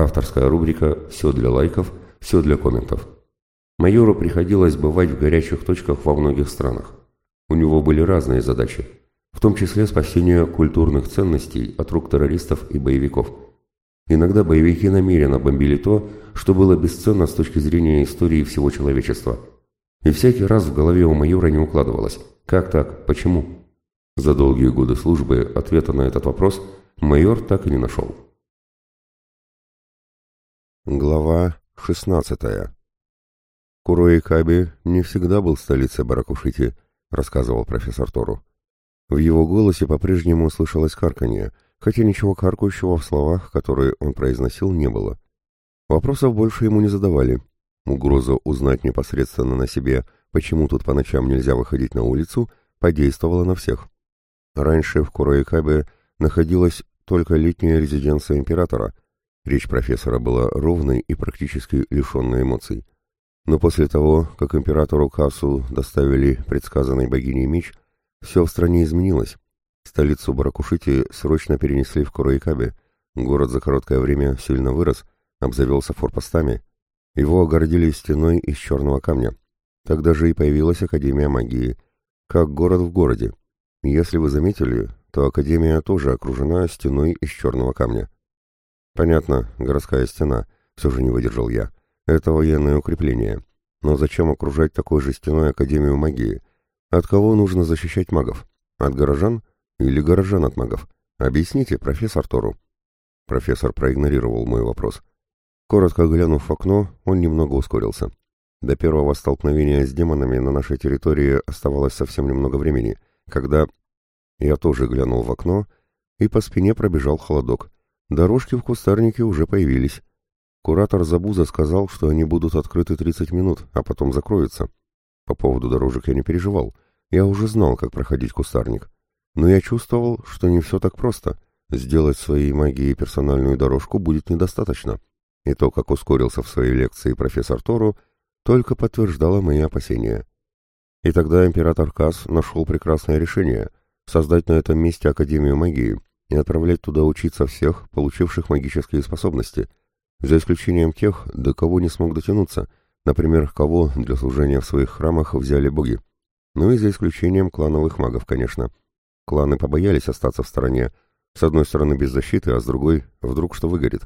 Авторская рубрика «Все для лайков», «Все для комментов». Майору приходилось бывать в горячих точках во многих странах. У него были разные задачи, в том числе спасение культурных ценностей от рук террористов и боевиков. Иногда боевики намеренно бомбили то, что было бесценно с точки зрения истории всего человечества. И всякий раз в голове у майора не укладывалось. Как так? Почему? За долгие годы службы ответа на этот вопрос майор так и не нашел. Глава 16 Курои Каби не всегда был столицей Баракушити, рассказывал профессор Тору. В его голосе по-прежнему слышалось карканье, хотя ничего каркающего в словах, которые он произносил, не было. Вопросов больше ему не задавали. Угроза узнать непосредственно на себе, почему тут по ночам нельзя выходить на улицу, подействовала на всех. Раньше в Куроикабе находилась только летняя резиденция императора — Речь профессора была ровной и практически лишенной эмоций. Но после того, как императору Касу доставили предсказанной богиней меч, все в стране изменилось. Столицу Баракушити срочно перенесли в Куроикабе. Город за короткое время сильно вырос, обзавелся форпостами. Его огородили стеной из черного камня. Тогда же и появилась Академия магии, как город в городе. Если вы заметили, то Академия тоже окружена стеной из черного камня. Понятно, городская стена, все же не выдержал я. Это военное укрепление. Но зачем окружать такой же стеной Академию магии? От кого нужно защищать магов? От горожан? Или горожан от магов? Объясните, профессор Тору. Профессор проигнорировал мой вопрос. Коротко глянув в окно, он немного ускорился. До первого столкновения с демонами на нашей территории оставалось совсем немного времени, когда... Я тоже глянул в окно, и по спине пробежал холодок. Дорожки в кустарнике уже появились. Куратор Забуза сказал, что они будут открыты 30 минут, а потом закроются. По поводу дорожек я не переживал. Я уже знал, как проходить кустарник. Но я чувствовал, что не все так просто. Сделать своей магией персональную дорожку будет недостаточно. И то, как ускорился в своей лекции профессор Тору, только подтверждало мои опасения. И тогда император Кас нашел прекрасное решение — создать на этом месте Академию магии — и отправлять туда учиться всех, получивших магические способности, за исключением тех, до кого не смог дотянуться, например, кого для служения в своих храмах взяли боги. Ну и за исключением клановых магов, конечно. Кланы побоялись остаться в стороне, с одной стороны без защиты, а с другой вдруг что выгорит.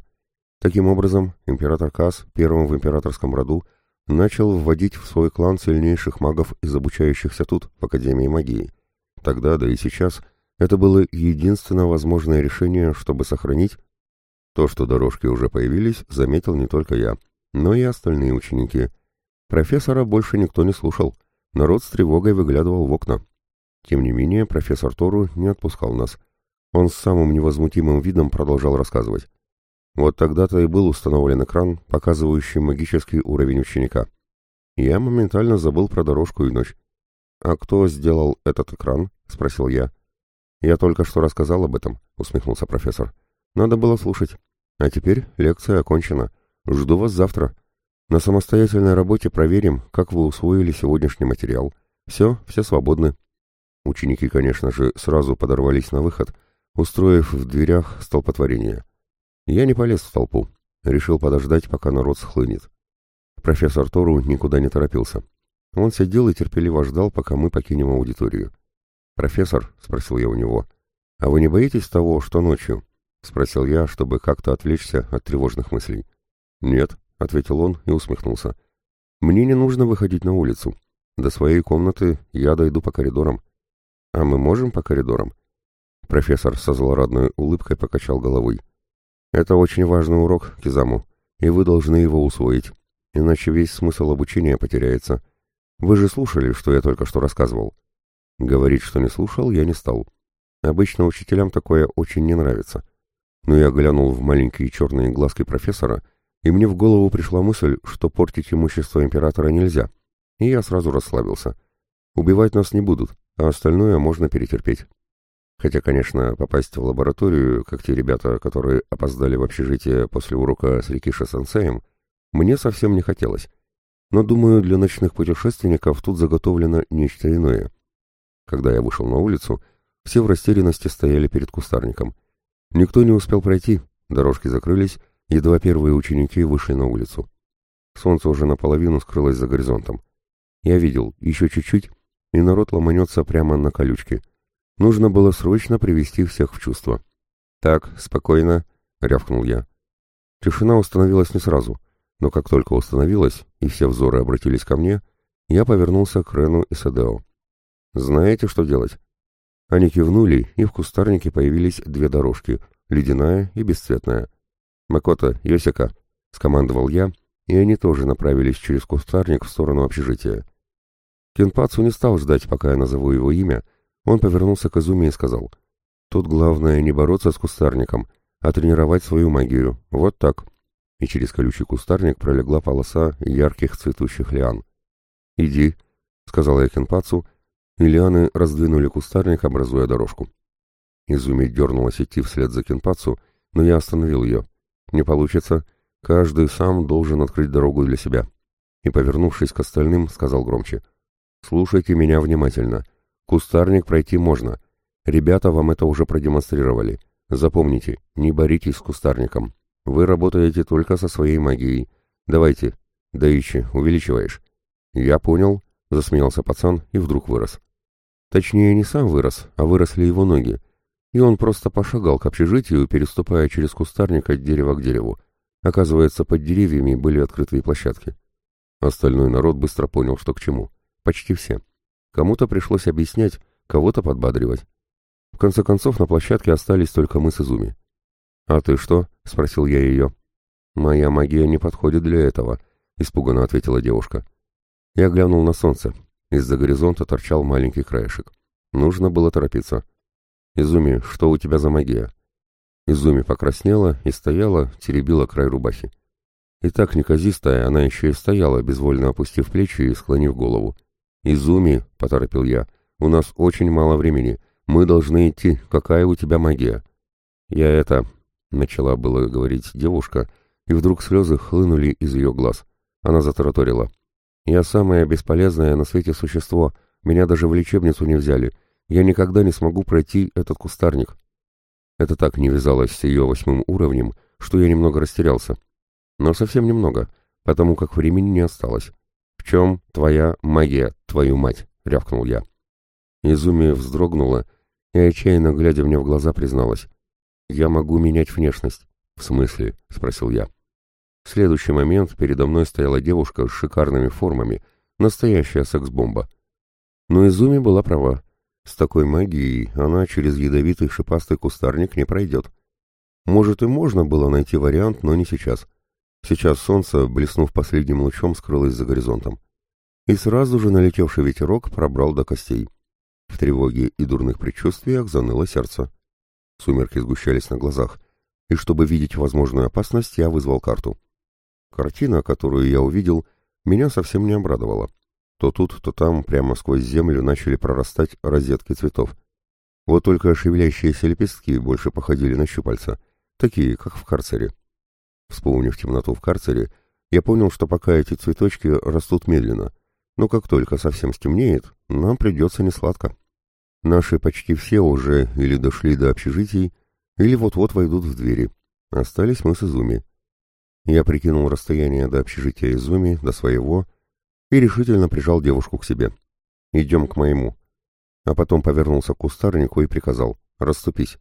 Таким образом, император Кас, первым в императорском роду, начал вводить в свой клан сильнейших магов из обучающихся тут, в Академии магии. Тогда, да и сейчас – это было единственное возможное решение, чтобы сохранить... То, что дорожки уже появились, заметил не только я, но и остальные ученики. Профессора больше никто не слушал. Народ с тревогой выглядывал в окна. Тем не менее, профессор Тору не отпускал нас. Он с самым невозмутимым видом продолжал рассказывать. Вот тогда-то и был установлен экран, показывающий магический уровень ученика. Я моментально забыл про дорожку и ночь. «А кто сделал этот экран?» — спросил я. «Я только что рассказал об этом», — усмехнулся профессор. «Надо было слушать. А теперь лекция окончена. Жду вас завтра. На самостоятельной работе проверим, как вы усвоили сегодняшний материал. Все, все свободны». Ученики, конечно же, сразу подорвались на выход, устроив в дверях столпотворение. Я не полез в толпу. Решил подождать, пока народ схлынет. Профессор Тору никуда не торопился. Он сидел и терпеливо ждал, пока мы покинем аудиторию. «Профессор», — спросил я у него, — «а вы не боитесь того, что ночью?» — спросил я, чтобы как-то отвлечься от тревожных мыслей. «Нет», — ответил он и усмехнулся. «Мне не нужно выходить на улицу. До своей комнаты я дойду по коридорам». «А мы можем по коридорам?» Профессор со злорадной улыбкой покачал головой. «Это очень важный урок, Кизаму, и вы должны его усвоить, иначе весь смысл обучения потеряется. Вы же слушали, что я только что рассказывал. Говорить, что не слушал, я не стал. Обычно учителям такое очень не нравится. Но я глянул в маленькие черные глазки профессора, и мне в голову пришла мысль, что портить имущество императора нельзя. И я сразу расслабился. Убивать нас не будут, а остальное можно перетерпеть. Хотя, конечно, попасть в лабораторию, как те ребята, которые опоздали в общежитие после урока с Рикиша-сенсеем, мне совсем не хотелось. Но, думаю, для ночных путешественников тут заготовлено нечто иное. Когда я вышел на улицу, все в растерянности стояли перед кустарником. Никто не успел пройти, дорожки закрылись, едва первые ученики вышли на улицу. Солнце уже наполовину скрылось за горизонтом. Я видел, еще чуть-чуть, и народ ломанется прямо на колючки. Нужно было срочно привести всех в чувство. «Так, спокойно», — рявкнул я. Тишина установилась не сразу, но как только установилась, и все взоры обратились ко мне, я повернулся к Рену и Садео. «Знаете, что делать?» Они кивнули, и в кустарнике появились две дорожки, ледяная и бесцветная. «Макото, Йосика», — скомандовал я, и они тоже направились через кустарник в сторону общежития. Кенпацу не стал ждать, пока я назову его имя, он повернулся к Изуме и сказал, «Тут главное не бороться с кустарником, а тренировать свою магию, вот так». И через колючий кустарник пролегла полоса ярких цветущих лиан. «Иди», — сказал я Кенпацу, и лианы раздвинули кустарник, образуя дорожку. Изуми дернулась идти вслед за Кенпацу, но я остановил ее. «Не получится. Каждый сам должен открыть дорогу для себя». И, повернувшись к остальным, сказал громче. «Слушайте меня внимательно. Кустарник пройти можно. Ребята вам это уже продемонстрировали. Запомните, не боритесь с кустарником. Вы работаете только со своей магией. Давайте. Даичи, увеличиваешь». «Я понял», — засмеялся пацан и вдруг вырос. Точнее, не сам вырос, а выросли его ноги, и он просто пошагал к общежитию, переступая через кустарник от дерева к дереву. Оказывается, под деревьями были открытые площадки. Остальной народ быстро понял, что к чему. Почти все. Кому-то пришлось объяснять, кого-то подбадривать. В конце концов, на площадке остались только мы с Изуми. «А ты что?» — спросил я ее. «Моя магия не подходит для этого», — испуганно ответила девушка. Я глянул на солнце. Из-за горизонта торчал маленький краешек. Нужно было торопиться. «Изуми, что у тебя за магия?» Изуми покраснела и стояла, теребила край рубахи. И так неказистая, она еще и стояла, безвольно опустив плечи и склонив голову. «Изуми», — поторопил я, — «у нас очень мало времени. Мы должны идти. Какая у тебя магия?» «Я это...» — начала было говорить девушка, и вдруг слезы хлынули из ее глаз. Она затараторила. «Я самое бесполезное на свете существо. Меня даже в лечебницу не взяли я никогда не смогу пройти этот кустарник. Это так не вязалось с ее восьмым уровнем, что я немного растерялся. Но совсем немного, потому как времени не осталось. «В чем твоя магия, твою мать?» — рявкнул я. Изуми вздрогнула и, отчаянно глядя мне в глаза, призналась. «Я могу менять внешность». «В смысле?» — спросил я. В следующий момент передо мной стояла девушка с шикарными формами, настоящая секс-бомба. Но Изуми была права. С такой магией она через ядовитый шипастый кустарник не пройдет. Может и можно было найти вариант, но не сейчас. Сейчас солнце, блеснув последним лучом, скрылось за горизонтом. И сразу же налетевший ветерок пробрал до костей. В тревоге и дурных предчувствиях заныло сердце. Сумерки сгущались на глазах, и чтобы видеть возможную опасность, я вызвал карту. Картина, которую я увидел, меня совсем не обрадовала. То тут, то там, прямо сквозь землю начали прорастать розетки цветов. Вот только шевелящиеся лепестки больше походили на щупальца, такие, как в карцере. Вспомнив темноту в карцере, я понял, что пока эти цветочки растут медленно, но как только совсем стемнеет, нам придется несладко. Наши почти все уже или дошли до общежитий, или вот-вот войдут в двери. Остались мы с Изуми. Я прикинул расстояние до общежития Изуми, до своего, и решительно прижал девушку к себе. «Идем к моему». А потом повернулся к кустарнику и приказал «Расступись».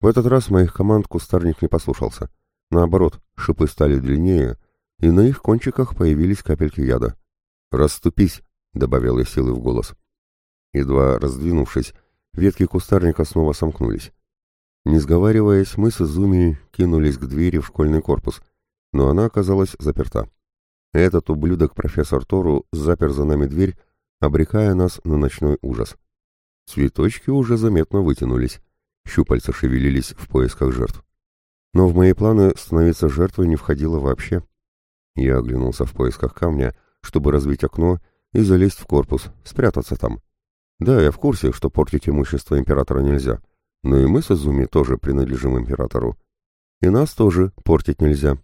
В этот раз моих команд кустарник не послушался. Наоборот, шипы стали длиннее, и на их кончиках появились капельки яда. «Расступись», — добавил я силы в голос. Едва раздвинувшись, ветки кустарника снова сомкнулись. Не сговариваясь, мы с Изуми кинулись к двери в школьный корпус, но она оказалась заперта. Этот ублюдок профессор Тору запер за нами дверь, обрекая нас на ночной ужас. Цветочки уже заметно вытянулись, щупальца шевелились в поисках жертв. Но в мои планы становиться жертвой не входило вообще. Я оглянулся в поисках камня, чтобы разбить окно и залезть в корпус, спрятаться там. Да, я в курсе, что портить имущество императора нельзя, но и мы с Изуми тоже принадлежим императору. И нас тоже портить нельзя.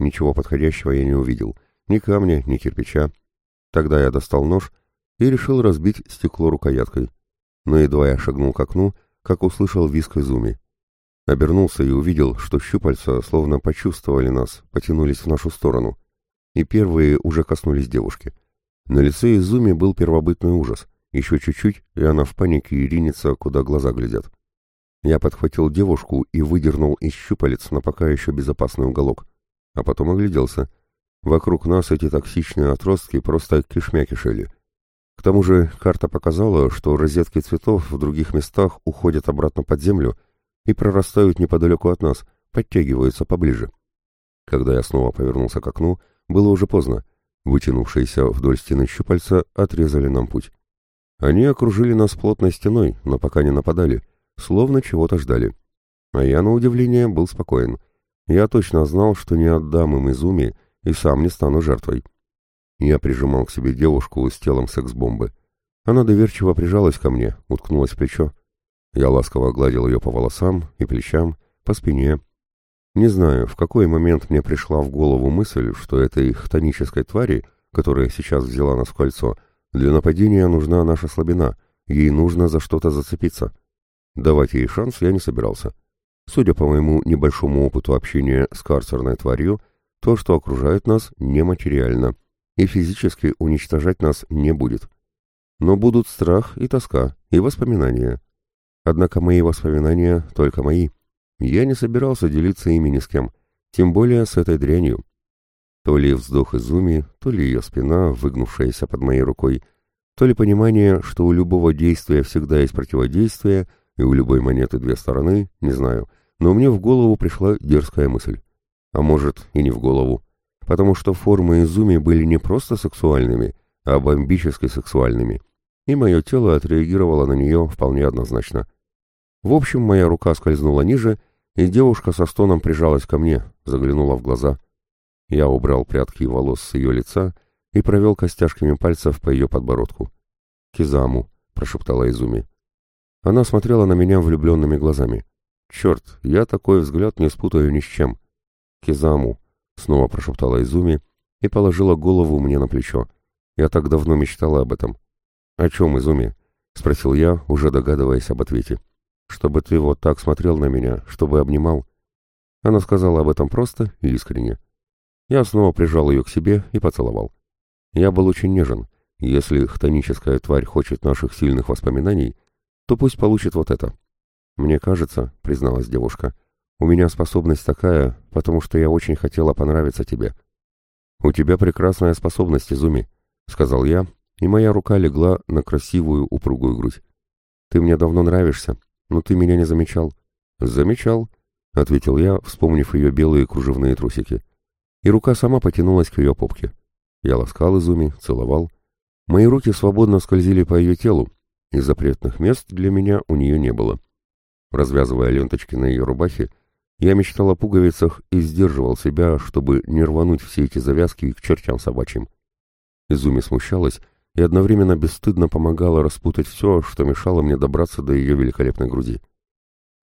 Ничего подходящего я не увидел — ни камня, ни кирпича. Тогда я достал нож и решил разбить стекло рукояткой. Но едва я шагнул к окну, как услышал виск Изуми. Обернулся и увидел, что щупальца словно почувствовали нас, потянулись в нашу сторону. И первые уже коснулись девушки. На лице Изуми был первобытный ужас. Еще чуть-чуть, и она в панике и ринется, куда глаза глядят. Я подхватил девушку и выдернул из щупалец на пока еще безопасный уголок. А потом огляделся. Вокруг нас эти токсичные отростки просто кишмя кишели. К тому же карта показала, что розетки цветов в других местах уходят обратно под землю и прорастают неподалеку от нас, подтягиваются поближе. Когда я снова повернулся к окну, было уже поздно. Вытянувшиеся вдоль стены щупальца отрезали нам путь. Они окружили нас плотной стеной, но пока не нападали, словно чего-то ждали. А я, на удивление, был спокоен. Я точно знал, что не отдам им Изуми и сам не стану жертвой. Я прижимал к себе девушку с телом секс-бомбы. Она доверчиво прижалась ко мне, уткнулась в плечо. Я ласково гладил ее по волосам и плечам, по спине, не знаю, в какой момент мне пришла в голову мысль, что этой хтонической твари, которая сейчас взяла нас в кольцо, для нападения нужна наша слабина, ей нужно за что-то зацепиться. Давать ей шанс я не собирался. Судя по моему небольшому опыту общения с карцерной тварью, то, что окружает нас, нематериально, и физически уничтожать нас не будет. Но будут страх и тоска, и воспоминания. Однако мои воспоминания только мои — я не собирался делиться ими ни с кем, тем более с этой дрянью. То ли вздох Изуми, то ли ее спина, выгнувшаяся под моей рукой, то ли понимание, что у любого действия всегда есть противодействие, и у любой монеты две стороны, не знаю, но мне в голову пришла дерзкая мысль. А может, и не в голову, потому что формы Изуми были не просто сексуальными, а бомбически сексуальными, и мое тело отреагировало на нее вполне однозначно. В общем, моя рука скользнула ниже, и девушка со стоном прижалась ко мне, заглянула в глаза. Я убрал прядки волос с ее лица и провел костяшками пальцев по ее подбородку. «Кизаму», — прошептала Изуми. Она смотрела на меня влюбленными глазами. «Черт, я такой взгляд не спутаю ни с чем». «Кизаму», — снова прошептала Изуми и положила голову мне на плечо. Я так давно мечтала об этом. «О чем, Изуми?» — спросил я, уже догадываясь об ответе чтобы ты вот так смотрел на меня, чтобы обнимал. Она сказала об этом просто и искренне. Я снова прижал ее к себе и поцеловал. Я был очень нежен. Если хтоническая тварь хочет наших сильных воспоминаний, то пусть получит вот это. Мне кажется, призналась девушка, у меня способность такая, потому что я очень хотела понравиться тебе. У тебя прекрасная способность, Изуми, сказал я, и моя рука легла на красивую упругую грудь. Ты мне давно нравишься, «Но ты меня не замечал». «Замечал», — ответил я, вспомнив ее белые кружевные трусики. И рука сама потянулась к ее попке. Я ласкал Изуми, целовал. Мои руки свободно скользили по ее телу, и запретных мест для меня у нее не было. Развязывая ленточки на ее рубахе, я мечтал о пуговицах и сдерживал себя, чтобы не рвануть все эти завязки к чертям собачьим. Изуми смущалась и одновременно бесстыдно помогала распутать все, что мешало мне добраться до ее великолепной груди.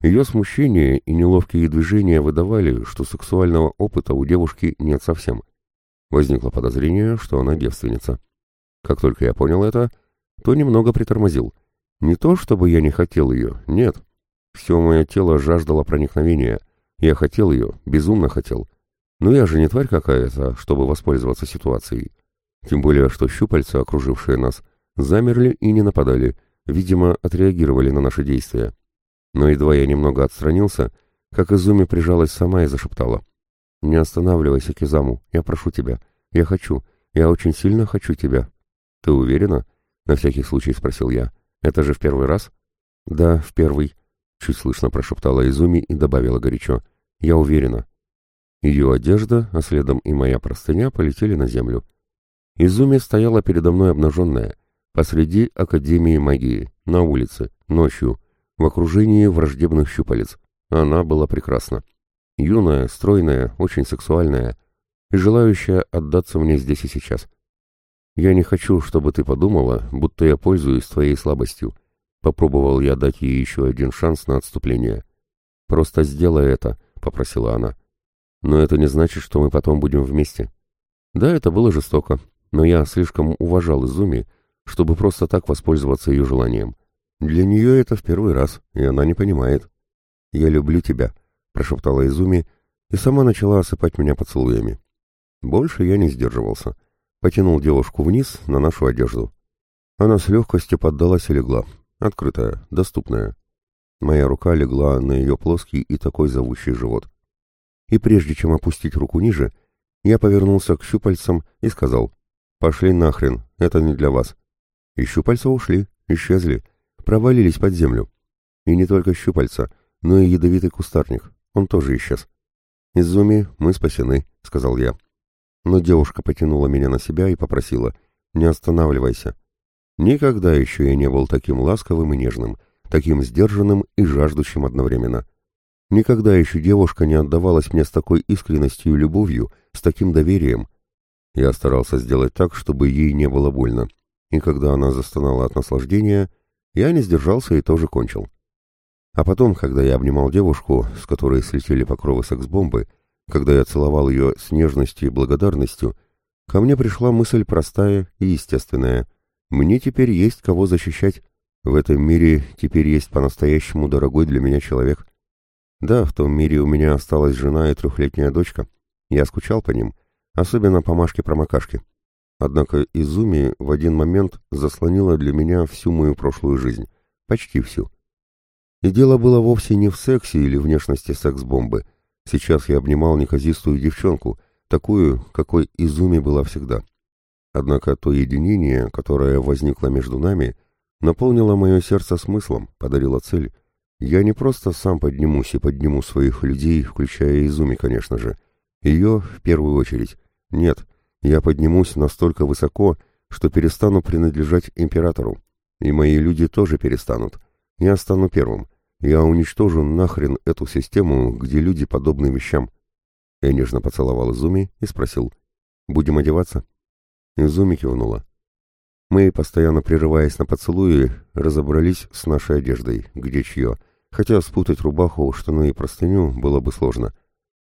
Ее смущение и неловкие движения выдавали, что сексуального опыта у девушки нет совсем. Возникло подозрение, что она девственница. Как только я понял это, то немного притормозил. Не то, чтобы я не хотел ее, нет. Все мое тело жаждало проникновения. Я хотел ее, безумно хотел. Но я же не тварь какая-то, чтобы воспользоваться ситуацией. Тем более, что щупальца, окружившие нас, замерли и не нападали, видимо, отреагировали на наши действия. Но едва я немного отстранился, как Изуми прижалась сама и зашептала. «Не останавливайся, Кизаму, я прошу тебя. Я хочу, я очень сильно хочу тебя». «Ты уверена?» — на всякий случай спросил я. «Это же в первый раз?» «Да, в первый», — чуть слышно прошептала Изуми и добавила горячо. «Я уверена». Ее одежда, а следом и моя простыня полетели на землю. Изуми стояла передо мной обнаженная, посреди Академии магии, на улице, ночью, в окружении враждебных щупалец. Она была прекрасна. Юная, стройная, очень сексуальная и желающая отдаться мне здесь и сейчас. Я не хочу, чтобы ты подумала, будто я пользуюсь твоей слабостью. Попробовал я дать ей еще один шанс на отступление. «Просто сделай это», — попросила она. «Но это не значит, что мы потом будем вместе». Да, это было жестоко, но я слишком уважал Изуми, чтобы просто так воспользоваться ее желанием. Для нее это в первый раз, и она не понимает. «Я люблю тебя», — прошептала Изуми и сама начала осыпать меня поцелуями. Больше я не сдерживался. Потянул девушку вниз на нашу одежду. Она с легкостью поддалась и легла. Открытая, доступная. Моя рука легла на ее плоский и такой зовущий живот. И прежде чем опустить руку ниже, я повернулся к щупальцам и сказал, «Пошли нахрен, это не для вас». И щупальца ушли, исчезли, провалились под землю. И не только щупальца, но и ядовитый кустарник, он тоже исчез. «Изуми, мы спасены», — сказал я. Но девушка потянула меня на себя и попросила, «Не останавливайся». Никогда еще я не был таким ласковым и нежным, таким сдержанным и жаждущим одновременно. Никогда еще девушка не отдавалась мне с такой искренностью и любовью, с таким доверием. Я старался сделать так, чтобы ей не было больно. И когда она застонала от наслаждения, я не сдержался и тоже кончил. А потом, когда я обнимал девушку, с которой слетели покровы секс-бомбы, когда я целовал ее с нежностью и благодарностью, ко мне пришла мысль простая и естественная. Мне теперь есть кого защищать. В этом мире теперь есть по-настоящему дорогой для меня человек. Да, в том мире у меня осталась жена и трехлетняя дочка. Я скучал по ним, особенно по Машке-промокашке. Однако Изуми в один момент заслонила для меня всю мою прошлую жизнь. Почти всю. И дело было вовсе не в сексе или внешности секс-бомбы. Сейчас я обнимал неказистую девчонку, такую, какой Изуми была всегда. Однако то единение, которое возникло между нами, наполнило мое сердце смыслом, подарило цель. Я не просто сам поднимусь и подниму своих людей, включая Изуми, конечно же. Ее в первую очередь. Нет, я поднимусь настолько высоко, что перестану принадлежать императору. И мои люди тоже перестанут. Я стану первым. Я уничтожу нахрен эту систему, где люди подобны вещам. Я нежно поцеловал Изуми и спросил. «Будем одеваться?» Изуми кивнула. Мы, постоянно прерываясь на поцелуи, разобрались с нашей одеждой, где чье, хотя спутать рубаху, штаны и простыню было бы сложно.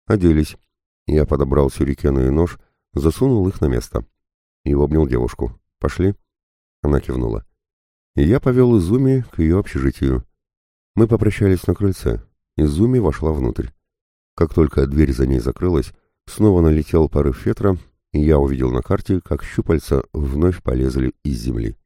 Оделись. Я подобрал сюрикены и нож, засунул их на место. И обнял девушку. «Пошли?» Она кивнула. И я повел Изуми к ее общежитию. Мы попрощались на крыльце. Изуми вошла внутрь. Как только дверь за ней закрылась, снова налетел порыв ветра, я увидел на карте, как щупальца вновь полезли из земли.